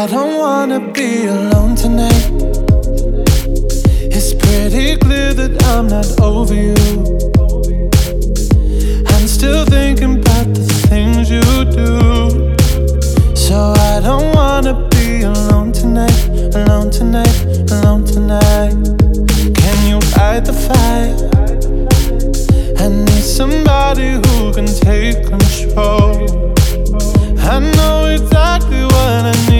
I don't wanna be alone tonight. It's pretty clear that I'm not over you. I'm still thinking about the things you do. So I don't wanna be alone tonight, alone tonight, alone tonight. Can you fight the fire? I need somebody who can take control. I know exactly what I need.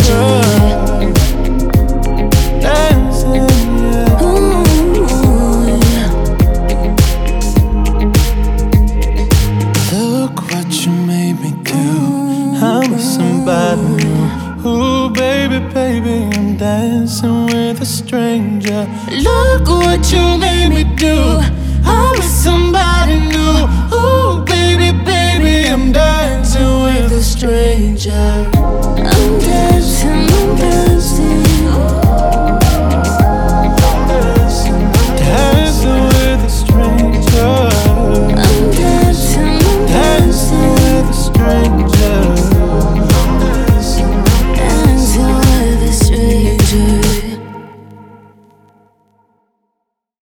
a stranger. Look what you made me do. I'm with somebody new. Oh, baby, baby, I'm dancing with a stranger.